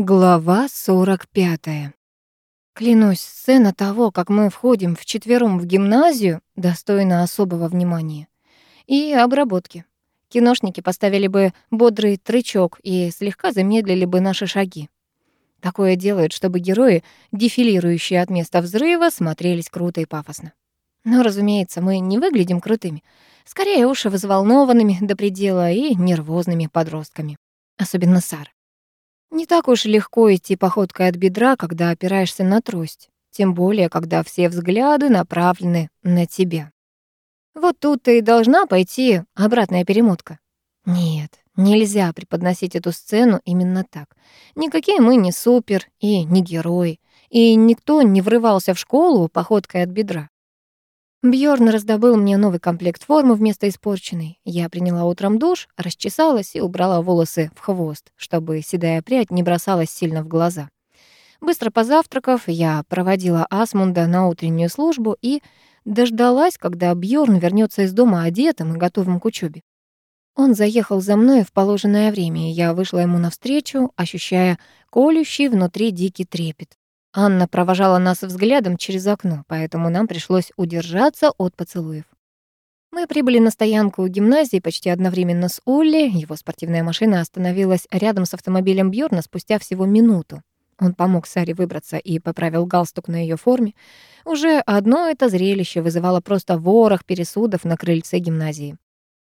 Глава 45. Клянусь, сцена того, как мы входим вчетвером в гимназию, достойна особого внимания. И обработки. Киношники поставили бы бодрый трычок и слегка замедлили бы наши шаги. Такое делают, чтобы герои, дефилирующие от места взрыва, смотрелись круто и пафосно. Но, разумеется, мы не выглядим крутыми. Скорее уж взволнованными до предела и нервозными подростками. Особенно Сара. Не так уж легко идти походкой от бедра, когда опираешься на трость, тем более, когда все взгляды направлены на тебя. Вот тут-то и должна пойти обратная перемотка. Нет, нельзя преподносить эту сцену именно так. Никакие мы не супер и не герои, и никто не врывался в школу походкой от бедра. Бьорн раздобыл мне новый комплект формы вместо испорченной. Я приняла утром душ, расчесалась и убрала волосы в хвост, чтобы седая прядь не бросалась сильно в глаза. Быстро позавтракав, я проводила Асмунда на утреннюю службу и дождалась, когда Бьорн вернется из дома одетым и готовым к учебе. Он заехал за мной в положенное время, и я вышла ему навстречу, ощущая колющий внутри дикий трепет. Анна провожала нас взглядом через окно, поэтому нам пришлось удержаться от поцелуев. Мы прибыли на стоянку гимназии почти одновременно с Олли. Его спортивная машина остановилась рядом с автомобилем Бьорна спустя всего минуту. Он помог Саре выбраться и поправил галстук на ее форме. Уже одно это зрелище вызывало просто ворох пересудов на крыльце гимназии.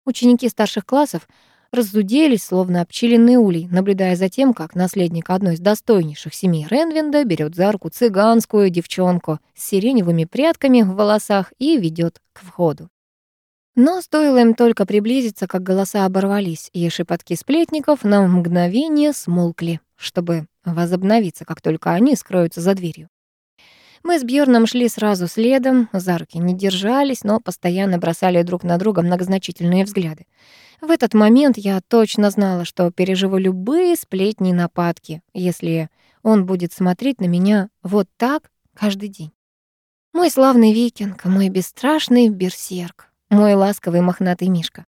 Ученики старших классов разуделись, словно обчиленный улей, наблюдая за тем, как наследник одной из достойнейших семей Ренвинда берет за руку цыганскую девчонку с сиреневыми прядками в волосах и ведет к входу. Но стоило им только приблизиться, как голоса оборвались, и шепотки сплетников на мгновение смолкли, чтобы возобновиться, как только они скроются за дверью. Мы с Бьорном шли сразу следом, за руки не держались, но постоянно бросали друг на друга многозначительные взгляды. В этот момент я точно знала, что переживу любые сплетни и нападки, если он будет смотреть на меня вот так каждый день. Мой славный викинг, мой бесстрашный берсерк, мой ласковый мохнатый мишка.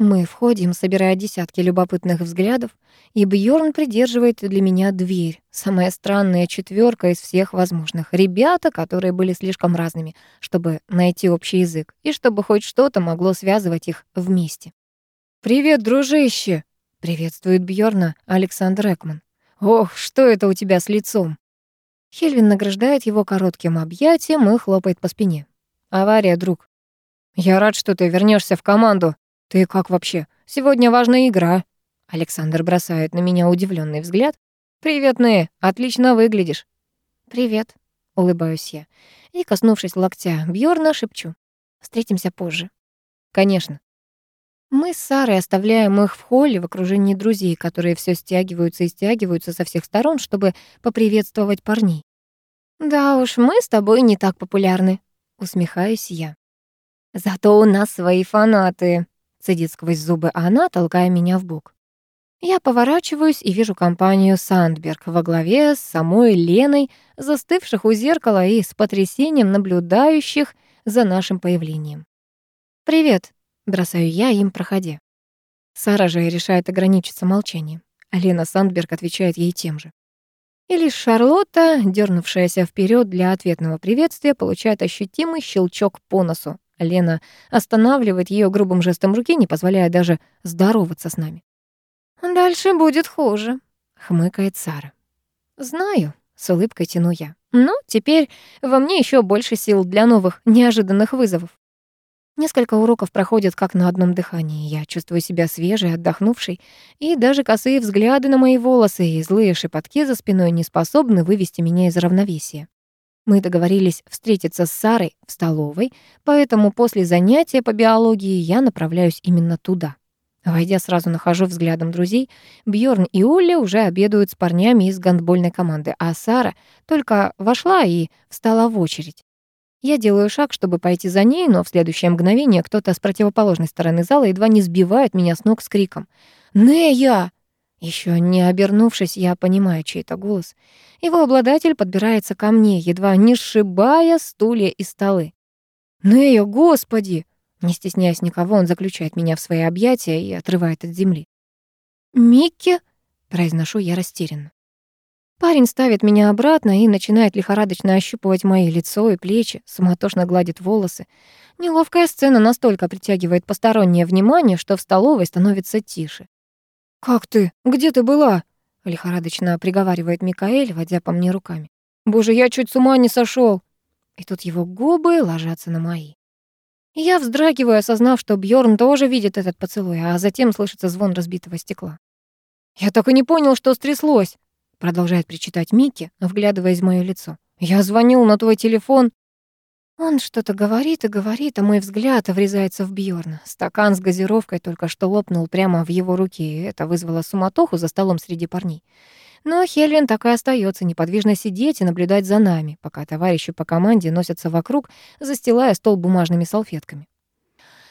Мы входим, собирая десятки любопытных взглядов, и Бьорн придерживает для меня дверь. Самая странная четверка из всех возможных. Ребята, которые были слишком разными, чтобы найти общий язык, и чтобы хоть что-то могло связывать их вместе. «Привет, дружище!» — приветствует Бьорна Александр Экман. «Ох, что это у тебя с лицом?» Хельвин награждает его коротким объятием и хлопает по спине. «Авария, друг. Я рад, что ты вернешься в команду. «Ты как вообще? Сегодня важная игра». Александр бросает на меня удивленный взгляд. «Привет, Нэ, отлично выглядишь». «Привет», — улыбаюсь я. И, коснувшись локтя Бьорна, шепчу. «Встретимся позже». «Конечно». Мы с Сарой оставляем их в холле в окружении друзей, которые все стягиваются и стягиваются со всех сторон, чтобы поприветствовать парней. «Да уж, мы с тобой не так популярны», — усмехаюсь я. «Зато у нас свои фанаты», Цедит сквозь зубы она, толкая меня в бок. Я поворачиваюсь и вижу компанию Сандберг во главе с самой Леной, застывших у зеркала и с потрясением наблюдающих за нашим появлением. «Привет», — бросаю я им, проходя. Сара же решает ограничиться молчанием. А Лена Сандберг отвечает ей тем же. И лишь Шарлотта, дернувшаяся вперед для ответного приветствия, получает ощутимый щелчок по носу, Лена останавливает ее грубым жестом руки, не позволяя даже здороваться с нами. «Дальше будет хуже», — хмыкает Сара. «Знаю», — с улыбкой тяну я. «Но теперь во мне еще больше сил для новых, неожиданных вызовов». Несколько уроков проходят как на одном дыхании. Я чувствую себя свежей, отдохнувшей, и даже косые взгляды на мои волосы и злые шепотки за спиной не способны вывести меня из равновесия. Мы договорились встретиться с Сарой в столовой, поэтому после занятия по биологии я направляюсь именно туда. Войдя, сразу нахожу взглядом друзей. Бьорн и Улли уже обедают с парнями из гандбольной команды, а Сара только вошла и встала в очередь. Я делаю шаг, чтобы пойти за ней, но в следующее мгновение кто-то с противоположной стороны зала едва не сбивает меня с ног с криком. «Нея!» Еще не обернувшись, я понимаю чей-то голос. Его обладатель подбирается ко мне, едва не сшибая стулья и столы. «Нея, господи!» Не стесняясь никого, он заключает меня в свои объятия и отрывает от земли. «Микки?» — произношу я растерянно. Парень ставит меня обратно и начинает лихорадочно ощупывать мои лицо и плечи, суматошно гладит волосы. Неловкая сцена настолько притягивает постороннее внимание, что в столовой становится тише. «Как ты? Где ты была?» — лихорадочно приговаривает Микаэль, водя по мне руками. «Боже, я чуть с ума не сошел. И тут его губы ложатся на мои. Я вздрагиваю, осознав, что Бьорн тоже видит этот поцелуй, а затем слышится звон разбитого стекла. «Я так и не понял, что стряслось», — продолжает причитать Микки, вглядываясь в моё лицо. «Я звонил на твой телефон». Он что-то говорит и говорит, а мой взгляд врезается в Бьорна. Стакан с газировкой только что лопнул прямо в его руке, и это вызвало суматоху за столом среди парней. Но Хельвин так и остается неподвижно сидеть и наблюдать за нами, пока товарищи по команде носятся вокруг, застилая стол бумажными салфетками.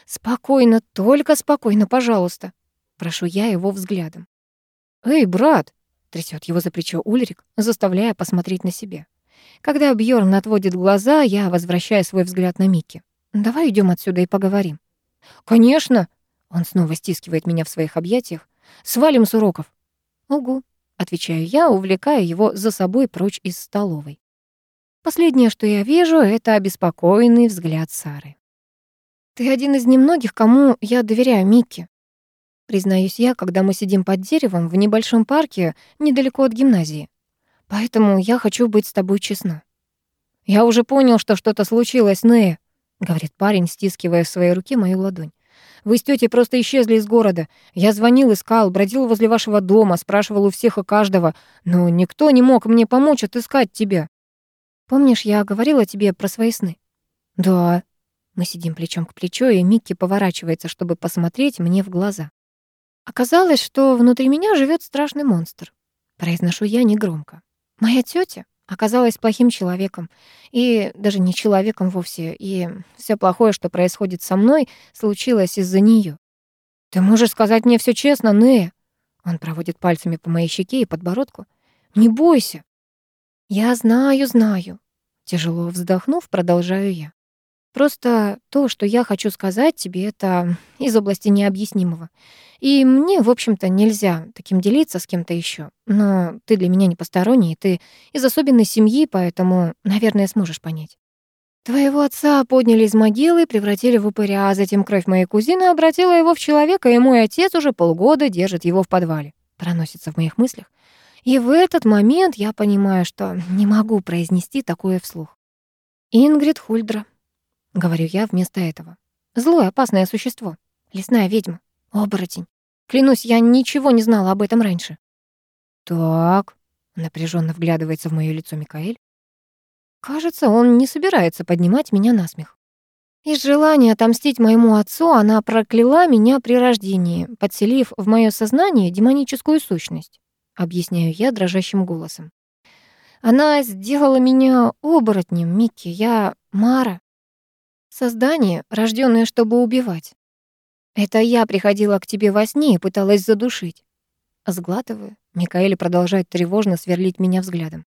«Спокойно, только спокойно, пожалуйста», — прошу я его взглядом. «Эй, брат!» — трясет его за плечо Ульрик, заставляя посмотреть на себя. Когда Бьорн отводит глаза, я возвращаю свой взгляд на Микки. «Давай идем отсюда и поговорим». «Конечно!» — он снова стискивает меня в своих объятиях. «Свалим с уроков». «Угу», — отвечаю я, увлекая его за собой прочь из столовой. Последнее, что я вижу, это обеспокоенный взгляд Сары. «Ты один из немногих, кому я доверяю, Микки», признаюсь я, когда мы сидим под деревом в небольшом парке недалеко от гимназии. Поэтому я хочу быть с тобой честна. Я уже понял, что что-то случилось, Нея, говорит парень, стискивая в своей руке мою ладонь. Вы с тетей просто исчезли из города. Я звонил, искал, бродил возле вашего дома, спрашивал у всех и каждого, но никто не мог мне помочь отыскать тебя. Помнишь, я говорила тебе про свои сны? Да. Мы сидим плечом к плечу, и Микки поворачивается, чтобы посмотреть мне в глаза. Оказалось, что внутри меня живет страшный монстр. Произношу я негромко. Моя тетя оказалась плохим человеком. И даже не человеком вовсе. И все плохое, что происходит со мной, случилось из-за нее. «Ты можешь сказать мне все честно, Нея?» Он проводит пальцами по моей щеке и подбородку. «Не бойся». «Я знаю, знаю». Тяжело вздохнув, продолжаю я. Просто то, что я хочу сказать тебе, это из области необъяснимого. И мне, в общем-то, нельзя таким делиться с кем-то еще. Но ты для меня не посторонний, ты из особенной семьи, поэтому, наверное, сможешь понять. Твоего отца подняли из могилы, превратили в упыря, а затем кровь моей кузины обратила его в человека, и мой отец уже полгода держит его в подвале. Проносится в моих мыслях. И в этот момент я понимаю, что не могу произнести такое вслух. Ингрид Хульдра, — говорю я вместо этого. «Злое, опасное существо. Лесная ведьма. Оборотень. Клянусь, я ничего не знала об этом раньше». «Так», — напряженно вглядывается в моё лицо Микаэль. «Кажется, он не собирается поднимать меня на смех. Из желания отомстить моему отцу она прокляла меня при рождении, подселив в моё сознание демоническую сущность», — объясняю я дрожащим голосом. «Она сделала меня оборотнем, Микки. Я Мара, Создание, рожденное, чтобы убивать. Это я приходила к тебе во сне и пыталась задушить. Сглатываю. Микаэль продолжает тревожно сверлить меня взглядом.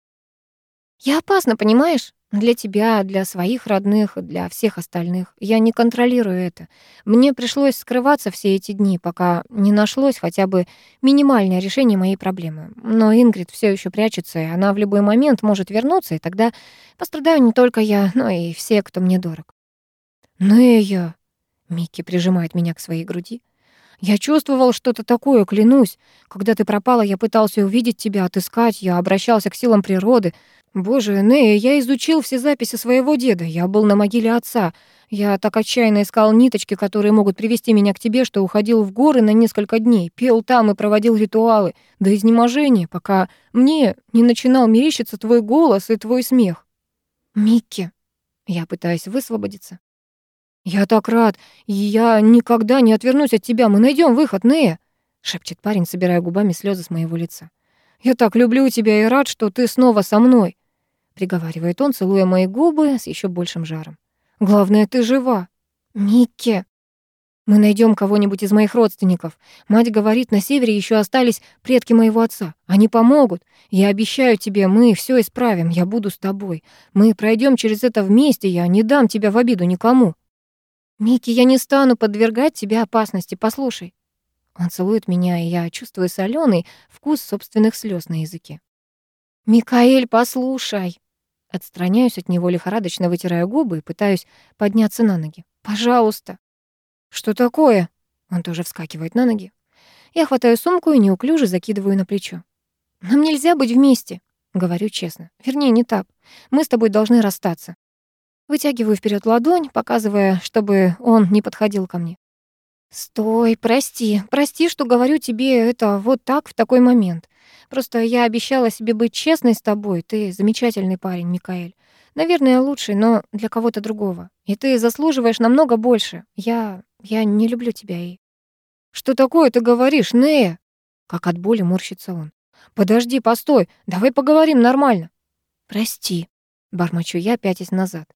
Я опасна, понимаешь? Для тебя, для своих родных, для всех остальных. Я не контролирую это. Мне пришлось скрываться все эти дни, пока не нашлось хотя бы минимальное решение моей проблемы. Но Ингрид все еще прячется, и она в любой момент может вернуться, и тогда пострадаю не только я, но и все, кто мне дорог. «Нея!» — Микки прижимает меня к своей груди. «Я чувствовал что-то такое, клянусь. Когда ты пропала, я пытался увидеть тебя, отыскать, я обращался к силам природы. Боже, Нея, я изучил все записи своего деда, я был на могиле отца. Я так отчаянно искал ниточки, которые могут привести меня к тебе, что уходил в горы на несколько дней, пел там и проводил ритуалы до изнеможения, пока мне не начинал мерещиться твой голос и твой смех. Микки, я пытаюсь высвободиться. «Я так рад, я никогда не отвернусь от тебя. Мы найдем выход, Нея!» — шепчет парень, собирая губами слезы с моего лица. «Я так люблю тебя и рад, что ты снова со мной!» — приговаривает он, целуя мои губы с еще большим жаром. «Главное, ты жива!» «Микки!» «Мы найдем кого-нибудь из моих родственников. Мать говорит, на севере еще остались предки моего отца. Они помогут. Я обещаю тебе, мы все исправим. Я буду с тобой. Мы пройдем через это вместе. Я не дам тебя в обиду никому». «Микки, я не стану подвергать тебя опасности, послушай». Он целует меня, и я чувствую соленый вкус собственных слез на языке. «Микаэль, послушай!» Отстраняюсь от него, лихорадочно вытирая губы и пытаюсь подняться на ноги. «Пожалуйста!» «Что такое?» Он тоже вскакивает на ноги. Я хватаю сумку и неуклюже закидываю на плечо. «Нам нельзя быть вместе», — говорю честно. Вернее, не так. Мы с тобой должны расстаться. Вытягиваю вперед ладонь, показывая, чтобы он не подходил ко мне. «Стой, прости, прости, что говорю тебе это вот так в такой момент. Просто я обещала себе быть честной с тобой. Ты замечательный парень, Микаэль. Наверное, лучший, но для кого-то другого. И ты заслуживаешь намного больше. Я... я не люблю тебя и...» «Что такое ты говоришь, Нея?» Как от боли морщится он. «Подожди, постой, давай поговорим нормально». «Прости», — бормочу я, пятясь назад.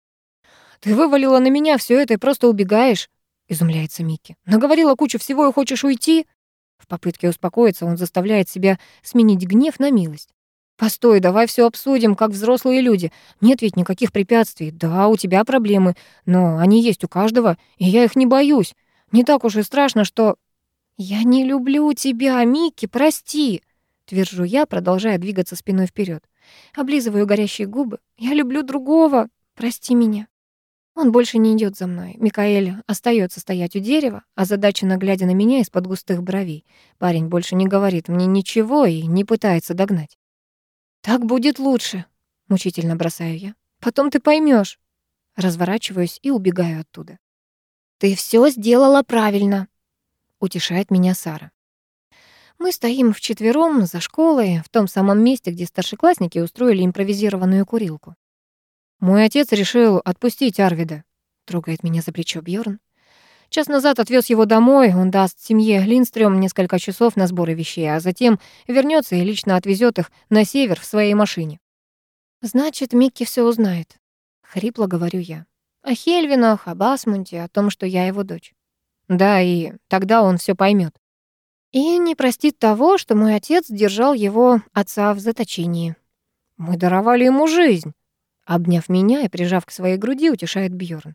«Ты вывалила на меня все это и просто убегаешь изумляется Микки. Наговорила кучу всего и хочешь уйти? В попытке успокоиться он заставляет себя сменить гнев на милость. Постой, давай все обсудим, как взрослые люди. Нет ведь никаких препятствий. Да, у тебя проблемы, но они есть у каждого, и я их не боюсь. Не так уж и страшно, что Я не люблю тебя, Микки, прости, твержу я, продолжая двигаться спиной вперед. Облизываю горящие губы. Я люблю другого. Прости меня. Он больше не идет за мной. Микаэль остается стоять у дерева, а задача глядя на меня из-под густых бровей. Парень больше не говорит мне ничего и не пытается догнать. «Так будет лучше», — мучительно бросаю я. «Потом ты поймешь. Разворачиваюсь и убегаю оттуда. «Ты все сделала правильно», — утешает меня Сара. Мы стоим вчетвером за школой, в том самом месте, где старшеклассники устроили импровизированную курилку. Мой отец решил отпустить Арвида. Трогает меня за плечо Бьорн. Час назад отвез его домой, он даст семье Линстрём несколько часов на сборы вещей, а затем вернется и лично отвезет их на север в своей машине. «Значит, Микки все узнает», — хрипло говорю я. «О Хельвинах, об Асмунде, о том, что я его дочь». «Да, и тогда он все поймет. И не простит того, что мой отец держал его отца в заточении. Мы даровали ему жизнь. Обняв меня и прижав к своей груди, утешает Бьорн.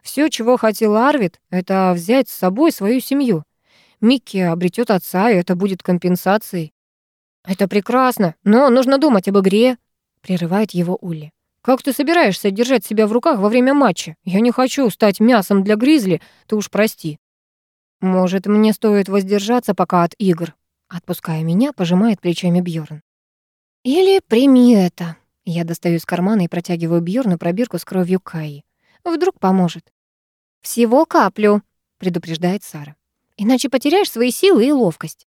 Все, чего хотел Арвид, это взять с собой свою семью. Микки обретет отца, и это будет компенсацией. Это прекрасно, но нужно думать об игре, прерывает его Улли. Как ты собираешься держать себя в руках во время матча? Я не хочу стать мясом для гризли, ты уж прости. Может, мне стоит воздержаться пока от игр? Отпуская меня, пожимает плечами Бьорн. Или прими это, я достаю из кармана и протягиваю Бьорну пробирку с кровью Каи. Вдруг поможет. «Всего каплю», — предупреждает Сара. «Иначе потеряешь свои силы и ловкость».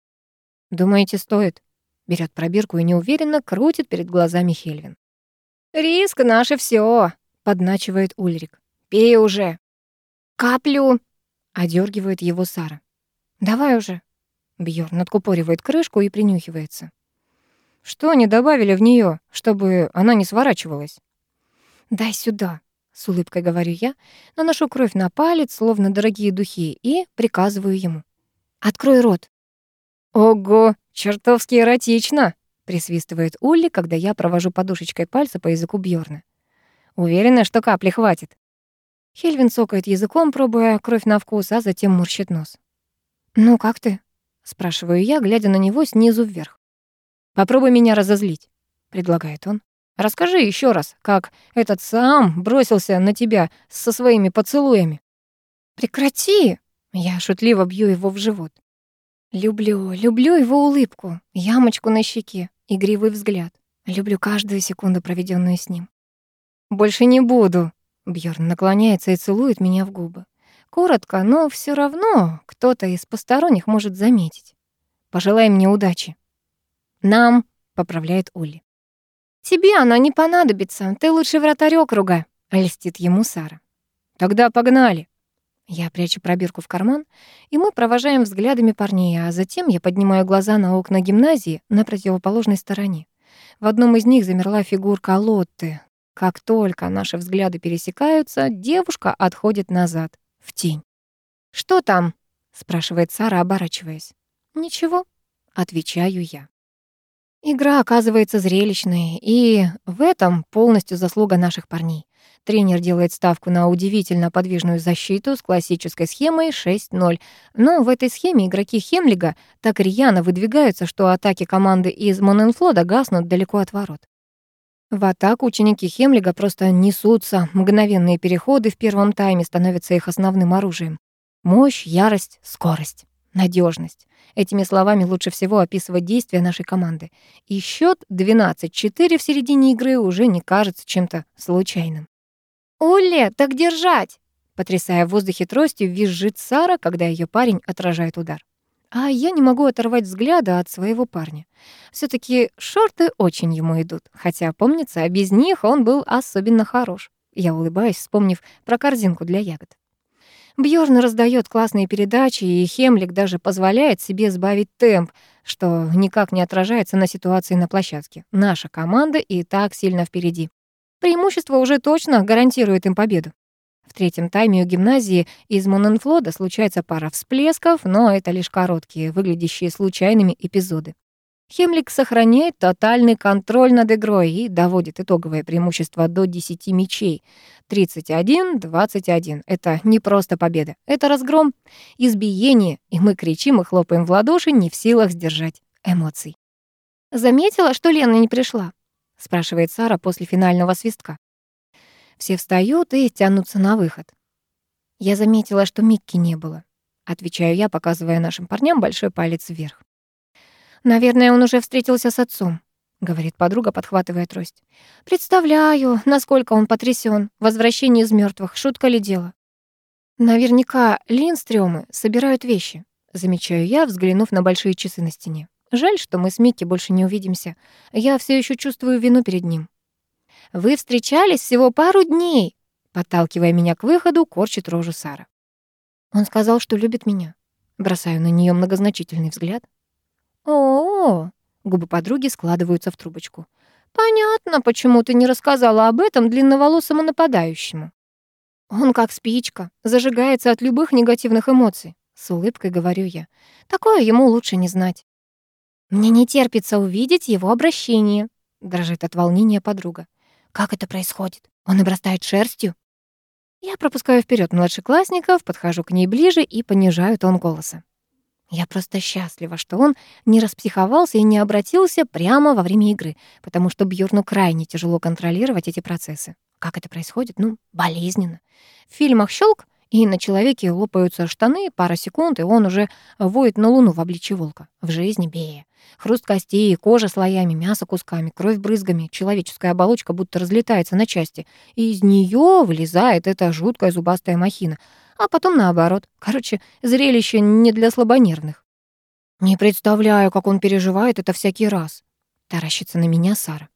«Думаете, стоит?» Берет пробирку и неуверенно крутит перед глазами Хельвин. «Риск наше все, подначивает Ульрик. «Пей уже». «Каплю», — одергивает его Сара. «Давай уже». Бьорн откупоривает крышку и принюхивается. Что они добавили в нее, чтобы она не сворачивалась? «Дай сюда», — с улыбкой говорю я, наношу кровь на палец, словно дорогие духи, и приказываю ему. «Открой рот». «Ого, чертовски эротично!» — присвистывает Улли, когда я провожу подушечкой пальца по языку Бьорна. «Уверена, что капли хватит». Хельвин цокает языком, пробуя кровь на вкус, а затем морщит нос. «Ну, как ты?» — спрашиваю я, глядя на него снизу вверх. Попробуй меня разозлить, предлагает он. Расскажи еще раз, как этот сам бросился на тебя со своими поцелуями. Прекрати! Я шутливо бью его в живот. Люблю, люблю его улыбку, ямочку на щеке, игривый взгляд. Люблю каждую секунду, проведенную с ним. Больше не буду. Бьорн наклоняется и целует меня в губы. Коротко, но все равно кто-то из посторонних может заметить. Пожелай мне удачи. «Нам», — поправляет Улли. «Тебе она не понадобится, ты лучше вратарь округа», — льстит ему Сара. «Тогда погнали». Я прячу пробирку в карман, и мы провожаем взглядами парней, а затем я поднимаю глаза на окна гимназии на противоположной стороне. В одном из них замерла фигурка Лотты. Как только наши взгляды пересекаются, девушка отходит назад, в тень. «Что там?» — спрашивает Сара, оборачиваясь. «Ничего», — отвечаю я. Игра оказывается зрелищной, и в этом полностью заслуга наших парней. Тренер делает ставку на удивительно подвижную защиту с классической схемой 6-0. Но в этой схеме игроки Хемлига так рьяно выдвигаются, что атаки команды из Моненфлода гаснут далеко от ворот. В атаку ученики Хемлига просто несутся, мгновенные переходы в первом тайме становятся их основным оружием. Мощь, ярость, скорость, надежность. Этими словами лучше всего описывать действия нашей команды. И счет 12-4 в середине игры уже не кажется чем-то случайным. «Уле, так держать!» Потрясая в воздухе тростью, визжит Сара, когда ее парень отражает удар. А я не могу оторвать взгляда от своего парня. все таки шорты очень ему идут, хотя, помнится, без них он был особенно хорош. Я улыбаюсь, вспомнив про корзинку для ягод. Бьорн раздает классные передачи, и Хемлик даже позволяет себе сбавить темп, что никак не отражается на ситуации на площадке. Наша команда и так сильно впереди. Преимущество уже точно гарантирует им победу. В третьем тайме у гимназии из Моненфлода случается пара всплесков, но это лишь короткие, выглядящие случайными эпизоды. Хемлик сохраняет тотальный контроль над игрой и доводит итоговое преимущество до 10 мячей. 31-21. Это не просто победа, это разгром, избиение, и мы кричим и хлопаем в ладоши, не в силах сдержать эмоций. «Заметила, что Лена не пришла?» — спрашивает Сара после финального свистка. Все встают и тянутся на выход. «Я заметила, что Микки не было», — отвечаю я, показывая нашим парням большой палец вверх. «Наверное, он уже встретился с отцом», — говорит подруга, подхватывая трость. «Представляю, насколько он потрясен. Возвращение из мертвых, шутка ли дело?» «Наверняка Линстрёмы собирают вещи», — замечаю я, взглянув на большие часы на стене. «Жаль, что мы с Микки больше не увидимся. Я все еще чувствую вину перед ним». «Вы встречались всего пару дней», — подталкивая меня к выходу, корчит рожу Сара. «Он сказал, что любит меня». Бросаю на нее многозначительный взгляд. О, губы подруги складываются в трубочку. Понятно, почему ты не рассказала об этом длинноволосому нападающему. Он как спичка, зажигается от любых негативных эмоций. С улыбкой говорю я. Такое ему лучше не знать. Мне не терпится увидеть его обращение, дрожит от волнения подруга. Как это происходит? Он обрастает шерстью? Я пропускаю вперед младшеклассников, подхожу к ней ближе и понижаю тон голоса. Я просто счастлива, что он не распсиховался и не обратился прямо во время игры, потому что Бьорну крайне тяжело контролировать эти процессы. Как это происходит? Ну, болезненно. В фильмах щелк, и на человеке лопаются штаны, пара секунд, и он уже воет на луну в обличье волка. В жизни бея. Хруст костей, кожа слоями, мясо кусками, кровь брызгами, человеческая оболочка будто разлетается на части, и из нее вылезает эта жуткая зубастая махина — а потом наоборот. Короче, зрелище не для слабонервных. Не представляю, как он переживает это всякий раз. Таращится на меня Сара.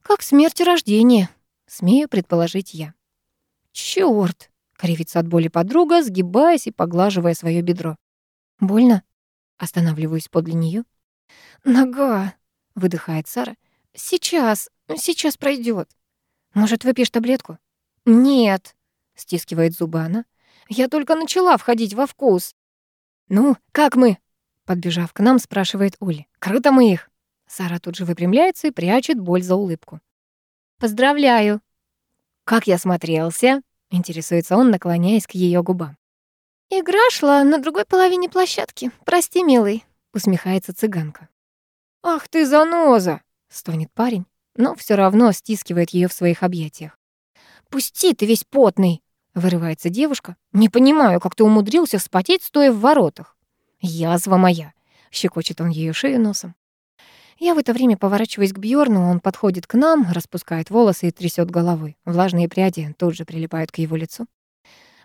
Как смерть и рождение, смею предположить я. Чёрт! Кривится от боли подруга, сгибаясь и поглаживая свое бедро. Больно? Останавливаюсь подле нее. Нога, выдыхает Сара. Сейчас, сейчас пройдет. Может, выпьешь таблетку? Нет, стискивает зубы она. Я только начала входить во вкус. Ну, как мы? Подбежав к нам, спрашивает Оля. Круто мы их. Сара тут же выпрямляется и прячет боль за улыбку. Поздравляю. Как я смотрелся? Интересуется он, наклоняясь к ее губам. Игра шла на другой половине площадки. Прости, милый, усмехается цыганка. Ах ты заноза, стонет парень, но все равно стискивает ее в своих объятиях. Пусти, ты весь потный, Вырывается девушка. «Не понимаю, как ты умудрился вспотеть, стоя в воротах». «Язва моя!» — щекочет он ее шею носом. Я в это время поворачиваюсь к Бьорну, он подходит к нам, распускает волосы и трясет головой. Влажные пряди тут же прилипают к его лицу.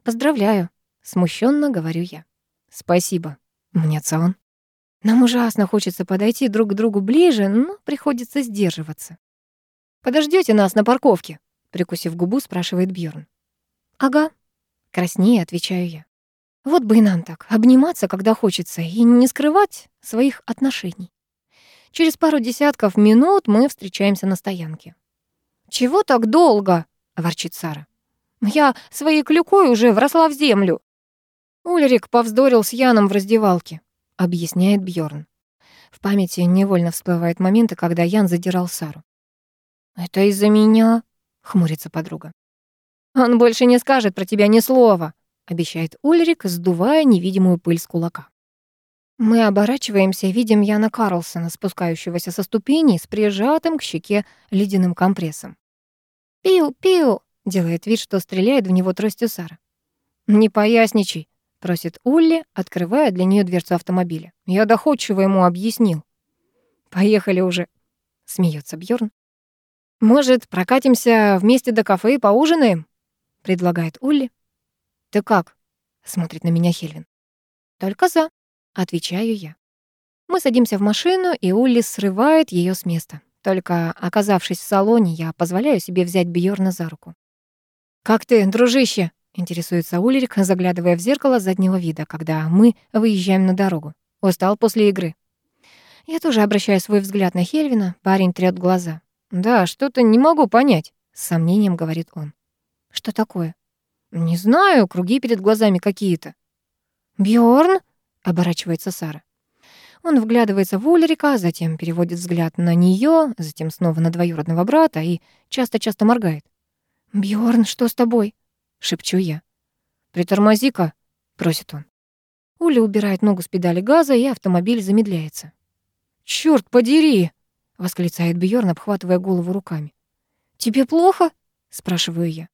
«Поздравляю», — смущенно говорю я. «Спасибо», — мнется он. Нам ужасно хочется подойти друг к другу ближе, но приходится сдерживаться. Подождете нас на парковке?» — прикусив губу, спрашивает Бьорн. «Ага», — краснее отвечаю я. Вот бы и нам так, обниматься, когда хочется, и не скрывать своих отношений. Через пару десятков минут мы встречаемся на стоянке. «Чего так долго?» — ворчит Сара. «Я своей клюкой уже вросла в землю». Ульрик повздорил с Яном в раздевалке, объясняет Бьорн. В памяти невольно всплывают моменты, когда Ян задирал Сару. «Это из-за меня?» — хмурится подруга. «Он больше не скажет про тебя ни слова», — обещает Ульрик, сдувая невидимую пыль с кулака. Мы оборачиваемся и видим Яна Карлсона, спускающегося со ступеней с прижатым к щеке ледяным компрессом. «Пиу, пиу!» — делает вид, что стреляет в него тростью Сара. «Не поясничай», — просит Улли, открывая для нее дверцу автомобиля. «Я доходчиво ему объяснил». «Поехали уже», — смеется Бьорн. «Может, прокатимся вместе до кафе и поужинаем?» — предлагает Улли. «Ты как?» — смотрит на меня Хельвин. «Только за», — отвечаю я. Мы садимся в машину, и Улли срывает ее с места. Только оказавшись в салоне, я позволяю себе взять Бьорна за руку. «Как ты, дружище?» — интересуется Ульрик, заглядывая в зеркало заднего вида, когда мы выезжаем на дорогу. «Устал после игры?» Я тоже обращаю свой взгляд на Хельвина, парень трёт глаза. «Да, что-то не могу понять», — с сомнением говорит он. «Что такое?» «Не знаю, круги перед глазами какие-то». «Бьорн?» — оборачивается Сара. Он вглядывается в Ульрика, затем переводит взгляд на нее, затем снова на двоюродного брата и часто-часто моргает. Бьорн, что с тобой?» — шепчу я. «Притормози-ка», — просит он. Уля убирает ногу с педали газа, и автомобиль замедляется. «Чёрт подери!» — восклицает Бьорн, обхватывая голову руками. «Тебе плохо?» — спрашиваю я.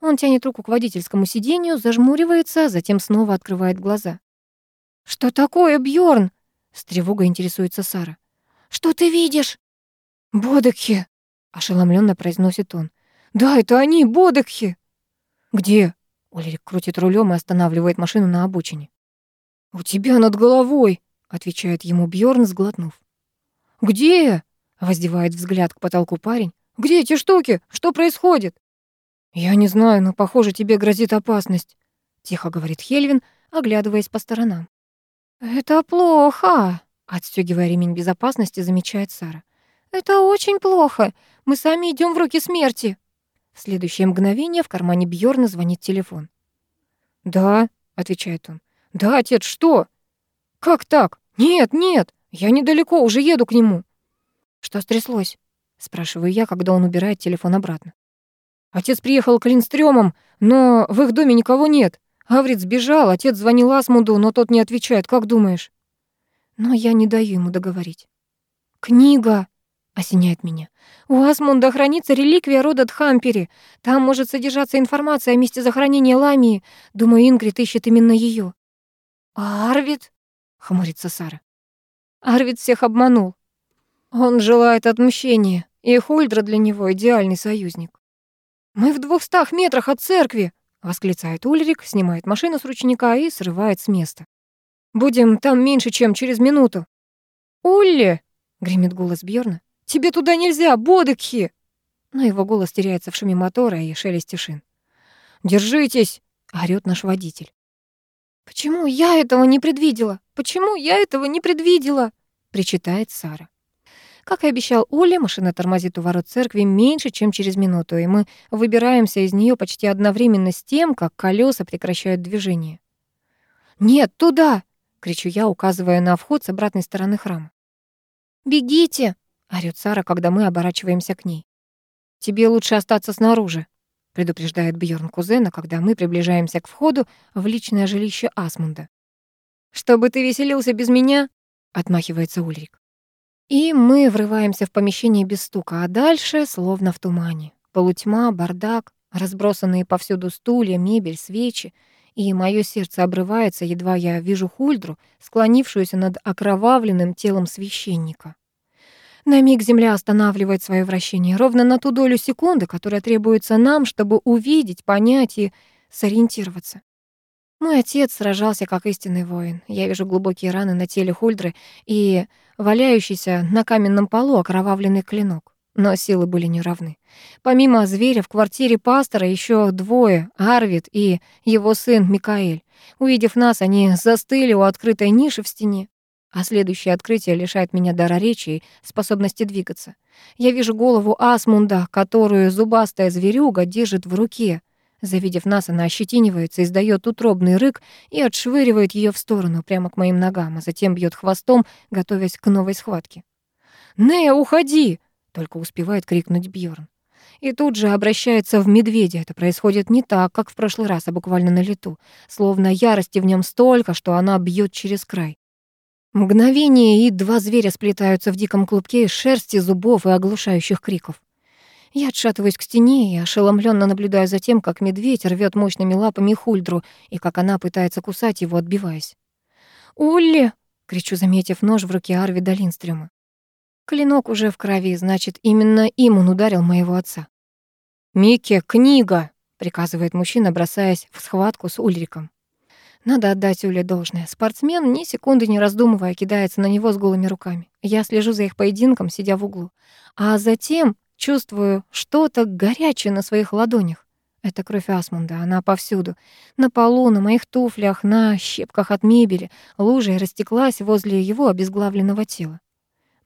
Он тянет руку к водительскому сиденью, зажмуривается, затем снова открывает глаза. «Что такое, Бьорн? с тревогой интересуется Сара. «Что ты видишь?» «Бодекхи!» — ошеломленно произносит он. «Да, это они, Бодекхи!» «Где?» — Улерик крутит рулем и останавливает машину на обочине. «У тебя над головой!» — отвечает ему Бьорн, сглотнув. «Где?» Воздевает взгляд к потолку парень. «Где эти штуки? Что происходит?» «Я не знаю, но, похоже, тебе грозит опасность», — тихо говорит Хельвин, оглядываясь по сторонам. «Это плохо», — отстёгивая ремень безопасности, замечает Сара. «Это очень плохо. Мы сами идем в руки смерти». В следующее мгновение в кармане Бьорна звонит телефон. «Да», — отвечает он. «Да, отец, что?» «Как так? Нет, нет, я недалеко, уже еду к нему». «Что стряслось?» — спрашиваю я, когда он убирает телефон обратно. Отец приехал к Линстрёмам, но в их доме никого нет. Аврит сбежал, отец звонил Асмунду, но тот не отвечает. Как думаешь? Но я не даю ему договорить. «Книга!» — осеняет меня. «У Асмунда хранится реликвия рода Дхампери. Там может содержаться информация о месте захоронения Ламии. Думаю, Ингрид ищет именно ее. «А Арвид?» — хмурится Сара. Арвид всех обманул. Он желает отмщения, и Хульдра для него идеальный союзник. «Мы в двухстах метрах от церкви!» — восклицает Ульрик, снимает машину с ручника и срывает с места. «Будем там меньше, чем через минуту». «Улли!» — гремит голос Бьорна. «Тебе туда нельзя, Бодекхи!» Но его голос теряется в шуме мотора и шелесте шин. «Держитесь!» — орёт наш водитель. «Почему я этого не предвидела? Почему я этого не предвидела?» — причитает Сара. Как и обещал Оля, машина тормозит у ворот церкви меньше, чем через минуту, и мы выбираемся из нее почти одновременно с тем, как колеса прекращают движение. «Нет, туда!» — кричу я, указывая на вход с обратной стороны храма. «Бегите!» — орёт Сара, когда мы оборачиваемся к ней. «Тебе лучше остаться снаружи», — предупреждает Бьорн кузена, когда мы приближаемся к входу в личное жилище Асмунда. «Чтобы ты веселился без меня?» — отмахивается Ульрик. И мы врываемся в помещение без стука, а дальше словно в тумане. Полутьма, бардак, разбросанные повсюду стулья, мебель, свечи. И мое сердце обрывается, едва я вижу Хульдру, склонившуюся над окровавленным телом священника. На миг земля останавливает свое вращение ровно на ту долю секунды, которая требуется нам, чтобы увидеть, понять и сориентироваться. Мой отец сражался как истинный воин. Я вижу глубокие раны на теле Хульдры и валяющийся на каменном полу окровавленный клинок. Но силы были неравны. Помимо зверя в квартире пастора еще двое, Арвид и его сын Микаэль. Увидев нас, они застыли у открытой ниши в стене. А следующее открытие лишает меня дара речи и способности двигаться. Я вижу голову Асмунда, которую зубастая зверюга держит в руке. Завидев нас, она ощетинивается, издает утробный рык и отшвыривает ее в сторону, прямо к моим ногам, а затем бьет хвостом, готовясь к новой схватке. «Не, уходи!» — только успевает крикнуть Бьорн. И тут же обращается в медведя. Это происходит не так, как в прошлый раз, а буквально на лету. Словно ярости в нем столько, что она бьет через край. Мгновение, и два зверя сплетаются в диком клубке из шерсти, зубов и оглушающих криков. Я отшатываюсь к стене и ошеломленно наблюдаю за тем, как медведь рвет мощными лапами Хульдру и как она пытается кусать его, отбиваясь. «Улли!» — кричу, заметив нож в руке Арвида Линстрема. Клинок уже в крови, значит, именно им он ударил моего отца. «Микки, книга!» — приказывает мужчина, бросаясь в схватку с Ульриком. Надо отдать Уле должное. Спортсмен, ни секунды не раздумывая, кидается на него с голыми руками. Я слежу за их поединком, сидя в углу. А затем чувствую что-то горячее на своих ладонях. Это кровь Асмунда, она повсюду. На полу, на моих туфлях, на щепках от мебели. Лужей растеклась возле его обезглавленного тела.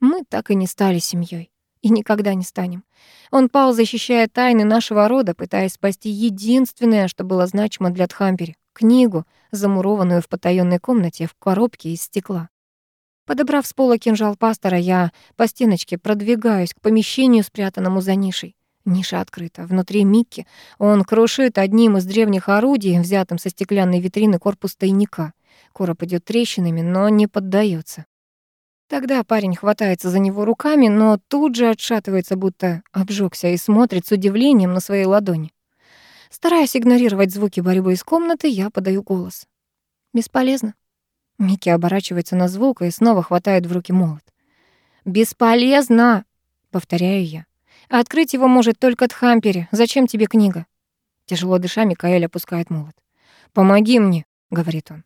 Мы так и не стали семьей и никогда не станем. Он пал, защищая тайны нашего рода, пытаясь спасти единственное, что было значимо для Тхампери — книгу, замурованную в потаённой комнате в коробке из стекла. Подобрав с пола кинжал пастора, я по стеночке продвигаюсь к помещению, спрятанному за нишей. Ниша открыта. Внутри Микки он крушит одним из древних орудий, взятым со стеклянной витрины корпус тайника. Короб идет трещинами, но не поддается. Тогда парень хватается за него руками, но тут же отшатывается, будто обжегся и смотрит с удивлением на свои ладони. Стараясь игнорировать звуки борьбы из комнаты, я подаю голос. «Бесполезно». Микки оборачивается на звук и снова хватает в руки молот. «Бесполезно!» — повторяю я. «Открыть его может только Тхампери. Зачем тебе книга?» Тяжело дыша, Микаэль опускает молот. «Помоги мне», — говорит он.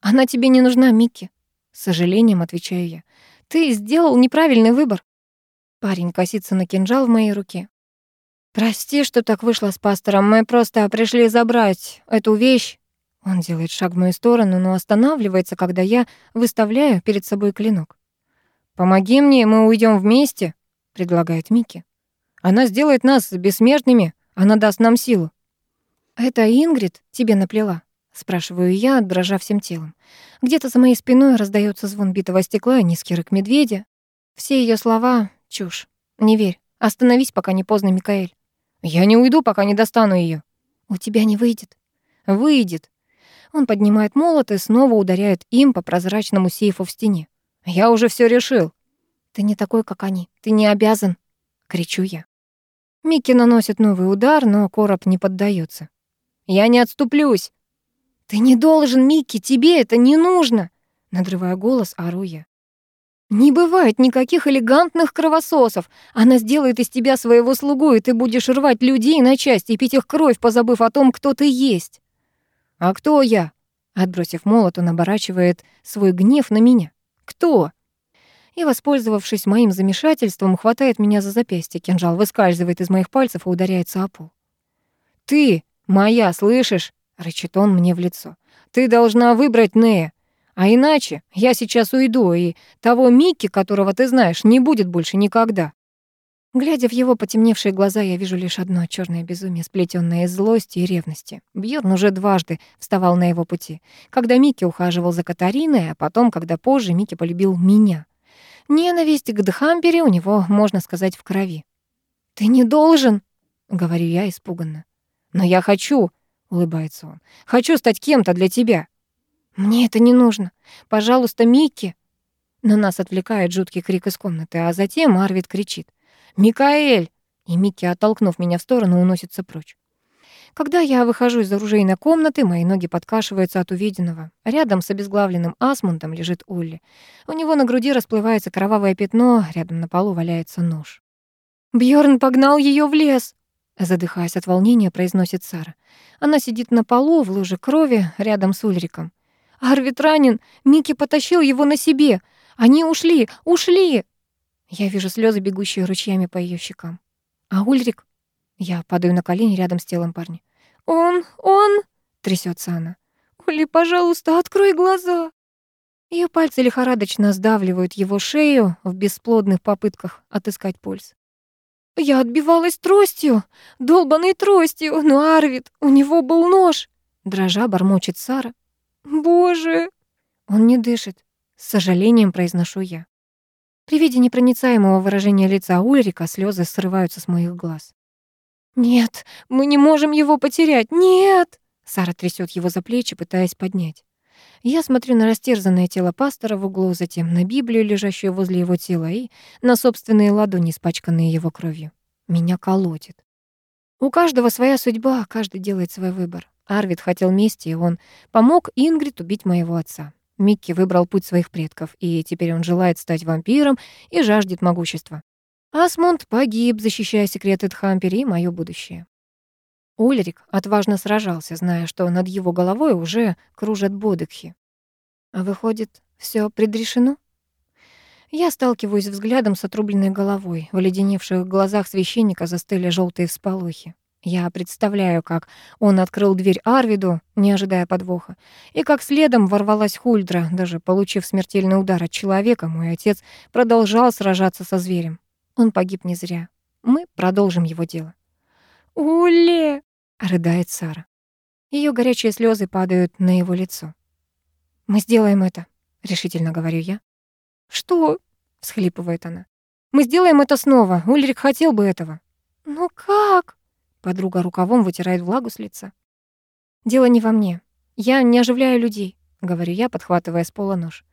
«Она тебе не нужна, Микки», — с сожалением отвечаю я. Ты сделал неправильный выбор. Парень косится на кинжал в моей руке. Прости, что так вышло с пастором. Мы просто пришли забрать эту вещь. Он делает шаг в мою сторону, но останавливается, когда я выставляю перед собой клинок. «Помоги мне, мы уйдем вместе», — предлагает Микки. «Она сделает нас бессмертными, она даст нам силу». «Это Ингрид тебе наплела?» — спрашиваю я, дрожа всем телом. Где-то за моей спиной раздается звон битого стекла и низкий рык медведя. Все ее слова — чушь. Не верь. Остановись, пока не поздно, Микаэль. Я не уйду, пока не достану ее. У тебя не выйдет. Выйдет. Он поднимает молот и снова ударяет им по прозрачному сейфу в стене. Я уже все решил. Ты не такой, как они. Ты не обязан. Кричу я. Микки наносит новый удар, но короб не поддается. Я не отступлюсь. «Ты не должен, Микки, тебе это не нужно!» Надрывая голос, ору я. «Не бывает никаких элегантных кровососов. Она сделает из тебя своего слугу, и ты будешь рвать людей на части и пить их кровь, позабыв о том, кто ты есть». «А кто я?» Отбросив молот, он оборачивает свой гнев на меня. «Кто?» И, воспользовавшись моим замешательством, хватает меня за запястье. Кинжал выскальзывает из моих пальцев и ударяется о пол. «Ты моя, слышишь? рычит он мне в лицо. Ты должна выбрать Нея, а иначе я сейчас уйду, и того Микки, которого ты знаешь, не будет больше никогда. Глядя в его потемневшие глаза, я вижу лишь одно черное безумие, сплетенное из злости и ревности. Бьерн уже дважды вставал на его пути. Когда Микки ухаживал за Катариной, а потом, когда позже Микки полюбил меня. Ненависть к Дхампере у него, можно сказать, в крови. «Ты не должен!» — говорю я испуганно. «Но я хочу!» — улыбается он. «Хочу стать кем-то для тебя». «Мне это не нужно. Пожалуйста, Микки». На нас отвлекает жуткий крик из комнаты, а затем Арвид кричит. «Микаэль!» И Микки, оттолкнув меня в сторону, уносится прочь. Когда я выхожу из оружейной комнаты, мои ноги подкашиваются от увиденного. Рядом с обезглавленным Асмундом лежит Улли. У него на груди расплывается кровавое пятно, рядом на полу валяется нож. Бьорн погнал ее в лес!» Задыхаясь от волнения, произносит Сара. Она сидит на полу в луже крови рядом с Ульриком. «Арвид ранен! Микки потащил его на себе! Они ушли! Ушли!» Я вижу слезы, бегущие ручьями по ее щекам. «А Ульрик?» Я падаю на колени рядом с телом парня. «Он! Он!» — трясется она. «Ули, пожалуйста, открой глаза!» Ее пальцы лихорадочно сдавливают его шею в бесплодных попытках отыскать пульс. Я отбивалась тростью, долбаной тростью, но Арвид, у него был нож. Дрожа бормочет Сара. Боже! Он не дышит. С сожалением произношу я. При виде непроницаемого выражения лица Ульрика слезы срываются с моих глаз. «Нет, мы не можем его потерять! Нет!» Сара трясет его за плечи, пытаясь поднять. Я смотрю на растерзанное тело пастора в углу, затем на Библию, лежащую возле его тела, и на собственные ладони, испачканные его кровью. Меня колотит. У каждого своя судьба, каждый делает свой выбор. Арвид хотел мести, и он помог Ингрид убить моего отца. Микки выбрал путь своих предков, и теперь он желает стать вампиром и жаждет могущества. Асмунд погиб, защищая секреты Тхампери и моё будущее. Ульрик отважно сражался, зная, что над его головой уже кружат бодекхи. А выходит, все предрешено? Я сталкиваюсь взглядом с отрубленной головой. В оледеневших глазах священника застыли желтые всполохи. Я представляю, как он открыл дверь Арвиду, не ожидая подвоха, и как следом ворвалась Хульдра, даже получив смертельный удар от человека, мой отец продолжал сражаться со зверем. Он погиб не зря. Мы продолжим его дело. «Уле!» — рыдает Сара. Ее горячие слезы падают на его лицо. «Мы сделаем это», — решительно говорю я. «Что?» — всхлипывает она. «Мы сделаем это снова. Ульрик хотел бы этого». «Но как?» Подруга рукавом вытирает влагу с лица. «Дело не во мне. Я не оживляю людей», — говорю я, подхватывая с пола нож.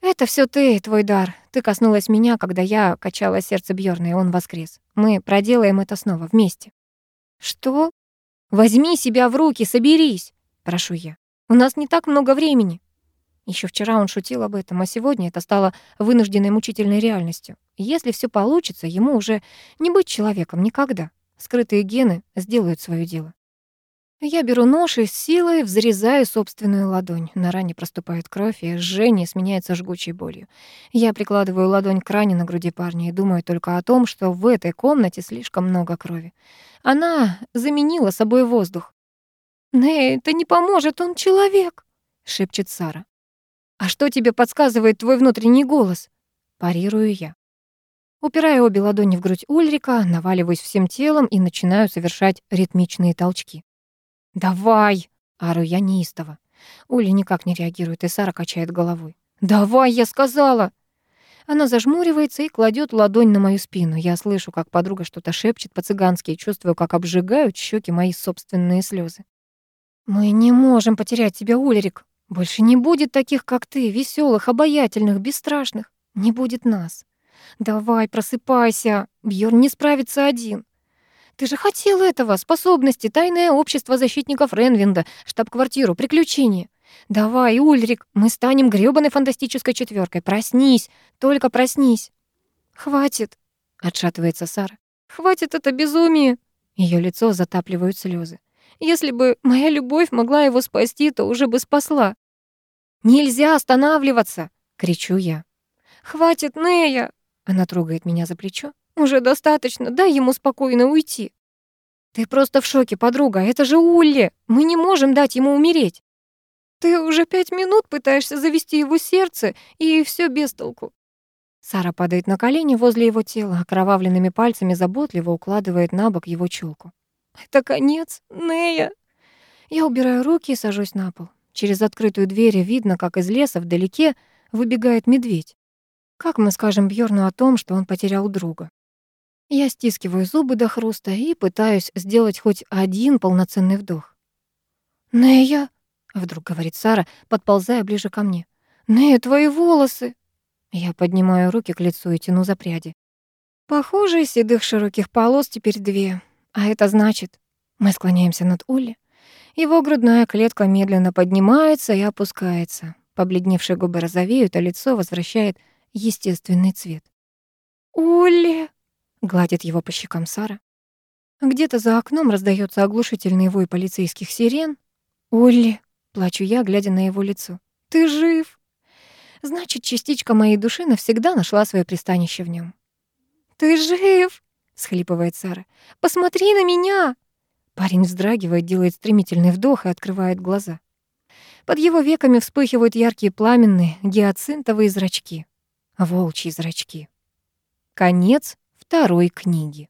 «Это все ты, твой дар. Ты коснулась меня, когда я качала сердце Бьорна, и он воскрес. Мы проделаем это снова, вместе». «Что?» «Возьми себя в руки, соберись!» — прошу я. «У нас не так много времени». Еще вчера он шутил об этом, а сегодня это стало вынужденной мучительной реальностью. если все получится, ему уже не быть человеком никогда. Скрытые гены сделают свое дело. Я беру нож и с силой взрезаю собственную ладонь. На ране проступает кровь, и жжение сменяется жгучей болью. Я прикладываю ладонь к ране на груди парня и думаю только о том, что в этой комнате слишком много крови. Она заменила собой воздух. «Нэй, это не поможет, он человек!» — шепчет Сара. «А что тебе подсказывает твой внутренний голос?» Парирую я. Упираю обе ладони в грудь Ульрика, наваливаюсь всем телом и начинаю совершать ритмичные толчки. «Давай!» — ору я неистово. Уля никак не реагирует, и Сара качает головой. «Давай, я сказала!» Она зажмуривается и кладет ладонь на мою спину. Я слышу, как подруга что-то шепчет по-цыгански и чувствую, как обжигают щеки мои собственные слезы. «Мы не можем потерять тебя, Ульрик. Больше не будет таких, как ты, веселых, обаятельных, бесстрашных. Не будет нас. Давай, просыпайся. Бьорн не справится один. Ты же хотел этого, способности, тайное общество защитников Ренвинда, штаб-квартиру, приключения. Давай, Ульрик, мы станем грёбаной фантастической четверкой. Проснись, только проснись. Хватит, отшатывается Сара. Хватит это безумие. Ее лицо затапливают слезы. Если бы моя любовь могла его спасти, то уже бы спасла. Нельзя останавливаться, кричу я. Хватит, Нея. Она трогает меня за плечо. Уже достаточно, дай ему спокойно уйти. Ты просто в шоке, подруга, это же Улли. Мы не можем дать ему умереть. Ты уже пять минут пытаешься завести его сердце, и все без толку. Сара падает на колени возле его тела, окровавленными пальцами заботливо укладывает на бок его челку. «Это конец, Нея!» Я убираю руки и сажусь на пол. Через открытую дверь видно, как из леса вдалеке выбегает медведь. Как мы скажем Бьорну о том, что он потерял друга? Я стискиваю зубы до хруста и пытаюсь сделать хоть один полноценный вдох. «Нея!» — вдруг говорит Сара, подползая ближе ко мне. «Нея, твои волосы!» Я поднимаю руки к лицу и тяну за пряди. Похоже, седых широких полос теперь две. А это значит... Мы склоняемся над Улли. Его грудная клетка медленно поднимается и опускается. Побледневшие губы розовеют, а лицо возвращает естественный цвет. «Улли!» Гладит его по щекам Сара. Где-то за окном раздается оглушительный вой полицейских сирен. «Олли!» — плачу я, глядя на его лицо. «Ты жив!» Значит, частичка моей души навсегда нашла свое пристанище в нем. «Ты жив!» — схлипывает Сара. «Посмотри на меня!» Парень вздрагивает, делает стремительный вдох и открывает глаза. Под его веками вспыхивают яркие пламенные гиацинтовые зрачки. Волчьи зрачки. Конец второй книги.